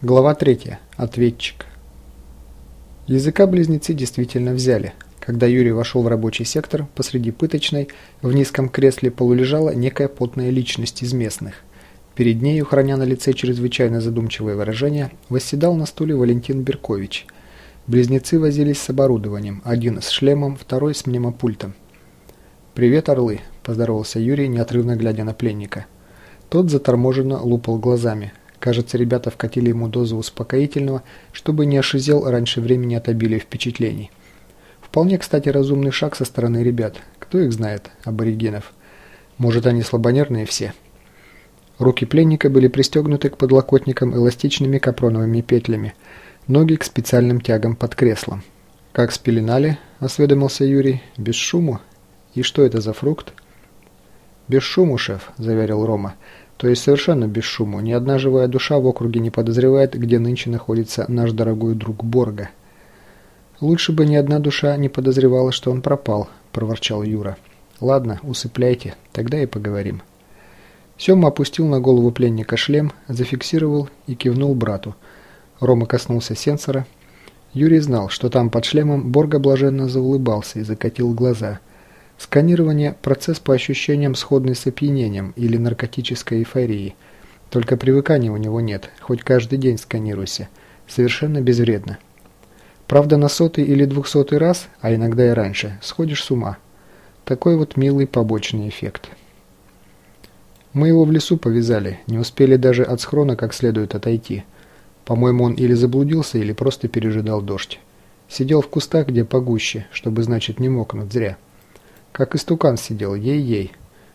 Глава 3. Ответчик. Языка близнецы действительно взяли. Когда Юрий вошел в рабочий сектор, посреди пыточной, в низком кресле полулежала некая потная личность из местных. Перед ней, храня на лице чрезвычайно задумчивое выражение, восседал на стуле Валентин Беркович. Близнецы возились с оборудованием, один с шлемом, второй с мнемопультом. «Привет, орлы!» – поздоровался Юрий, неотрывно глядя на пленника. Тот заторможенно лупал глазами – Кажется, ребята вкатили ему дозу успокоительного, чтобы не ошизел раньше времени от обилия впечатлений. Вполне, кстати, разумный шаг со стороны ребят. Кто их знает, аборигенов? Может, они слабонервные все? Руки пленника были пристегнуты к подлокотникам эластичными капроновыми петлями, ноги к специальным тягам под креслом. «Как спеленали?» – осведомился Юрий. «Без шуму? И что это за фрукт?» «Без шуму, шеф», – заверил Рома. То есть совершенно без шума. Ни одна живая душа в округе не подозревает, где нынче находится наш дорогой друг Борга. «Лучше бы ни одна душа не подозревала, что он пропал», – проворчал Юра. «Ладно, усыпляйте, тогда и поговорим». Сема опустил на голову пленника шлем, зафиксировал и кивнул брату. Рома коснулся сенсора. Юрий знал, что там под шлемом Борга блаженно заулыбался и закатил глаза – Сканирование – процесс по ощущениям сходный с опьянением или наркотической эйфорией. Только привыкания у него нет, хоть каждый день сканируйся. Совершенно безвредно. Правда, на сотый или двухсотый раз, а иногда и раньше, сходишь с ума. Такой вот милый побочный эффект. Мы его в лесу повязали, не успели даже от схрона как следует отойти. По-моему, он или заблудился, или просто пережидал дождь. Сидел в кустах, где погуще, чтобы, значит, не мокнуть зря. Как истукан сидел, ей-ей.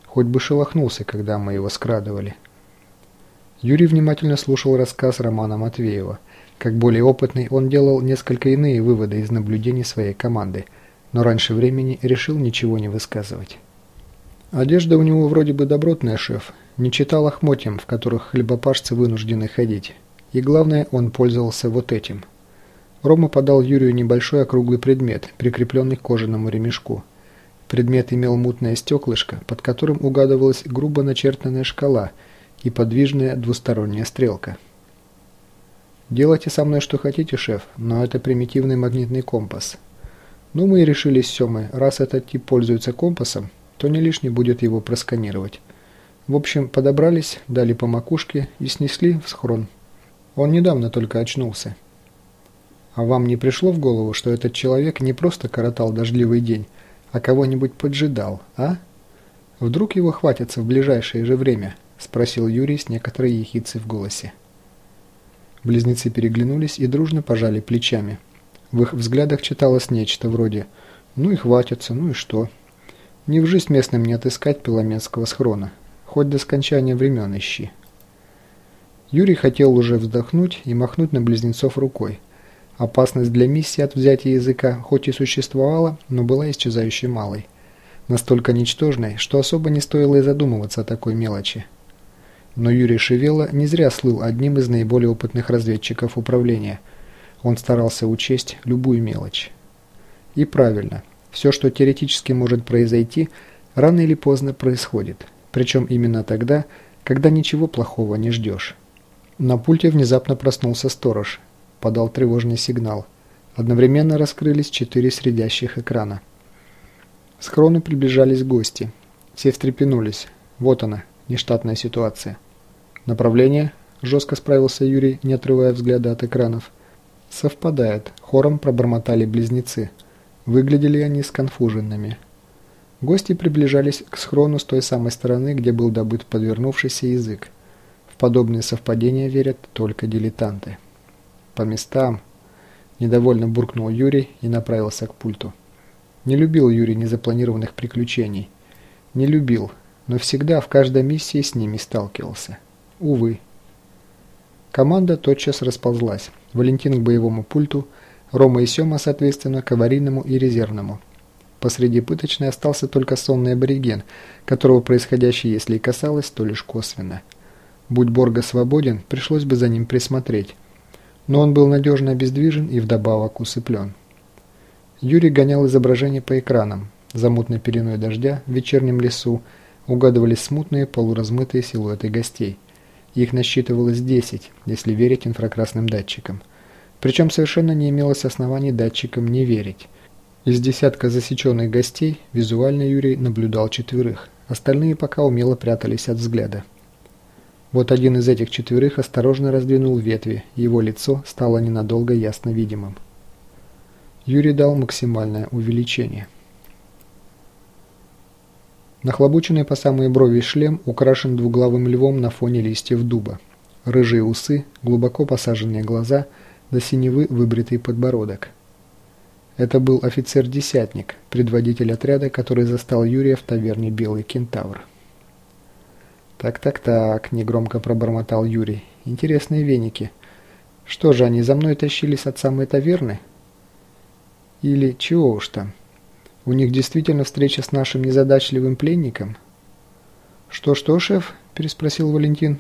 Хоть бы шелохнулся, когда мы его скрадывали. Юрий внимательно слушал рассказ Романа Матвеева. Как более опытный, он делал несколько иные выводы из наблюдений своей команды, но раньше времени решил ничего не высказывать. Одежда у него вроде бы добротная, шеф. Не читал охмотьям, в которых хлебопашцы вынуждены ходить. И главное, он пользовался вот этим. Рома подал Юрию небольшой округлый предмет, прикрепленный к кожаному ремешку. Предмет имел мутное стеклышко, под которым угадывалась грубо начертанная шкала и подвижная двусторонняя стрелка. «Делайте со мной что хотите, шеф, но это примитивный магнитный компас». Ну, мы и решили с Семой, раз этот тип пользуется компасом, то не лишне будет его просканировать. В общем, подобрались, дали по макушке и снесли в схрон. Он недавно только очнулся. А вам не пришло в голову, что этот человек не просто коротал дождливый день, а кого-нибудь поджидал, а? Вдруг его хватится в ближайшее же время?» – спросил Юрий с некоторой ехицей в голосе. Близнецы переглянулись и дружно пожали плечами. В их взглядах читалось нечто вроде «ну и хватится, ну и что?». Не в жизнь местным не отыскать пеломенского схрона, хоть до скончания времен ищи. Юрий хотел уже вздохнуть и махнуть на близнецов рукой – Опасность для миссии от взятия языка хоть и существовала, но была исчезающей малой. Настолько ничтожной, что особо не стоило и задумываться о такой мелочи. Но Юрий Шевела не зря слыл одним из наиболее опытных разведчиков управления. Он старался учесть любую мелочь. И правильно, все, что теоретически может произойти, рано или поздно происходит. Причем именно тогда, когда ничего плохого не ждешь. На пульте внезапно проснулся сторож – подал тревожный сигнал. Одновременно раскрылись четыре средящих экрана. С хрону приближались гости. Все встрепенулись. Вот она, нештатная ситуация. «Направление?» – жестко справился Юрий, не отрывая взгляда от экранов. «Совпадает», – хором пробормотали близнецы. Выглядели они сконфуженными. Гости приближались к схрону с той самой стороны, где был добыт подвернувшийся язык. В подобные совпадения верят только дилетанты. «По местам!» – недовольно буркнул Юрий и направился к пульту. Не любил Юрий незапланированных приключений. Не любил, но всегда в каждой миссии с ними сталкивался. Увы. Команда тотчас расползлась. Валентин к боевому пульту, Рома и Сема, соответственно, к аварийному и резервному. Посреди пыточной остался только сонный абориген, которого происходящее, если и касалось, то лишь косвенно. Будь Борга свободен, пришлось бы за ним присмотреть но он был надежно обездвижен и вдобавок усыплен. Юрий гонял изображение по экранам. За мутной пеленой дождя в вечернем лесу угадывались смутные полуразмытые силуэты гостей. Их насчитывалось 10, если верить инфракрасным датчикам. Причем совершенно не имелось оснований датчикам не верить. Из десятка засеченных гостей визуально Юрий наблюдал четверых, остальные пока умело прятались от взгляда. Вот один из этих четверых осторожно раздвинул ветви, его лицо стало ненадолго ясно видимым. Юрий дал максимальное увеличение. Нахлобученный по самые брови шлем украшен двуглавым львом на фоне листьев дуба. Рыжие усы, глубоко посаженные глаза, до синевы выбритый подбородок. Это был офицер-десятник, предводитель отряда, который застал Юрия в таверне «Белый кентавр». «Так-так-так», – негромко пробормотал Юрий. «Интересные веники. Что же, они за мной тащились от самой таверны? Или чего уж там?» У них действительно встреча с нашим незадачливым пленником? «Что-что, шеф?» – переспросил Валентин.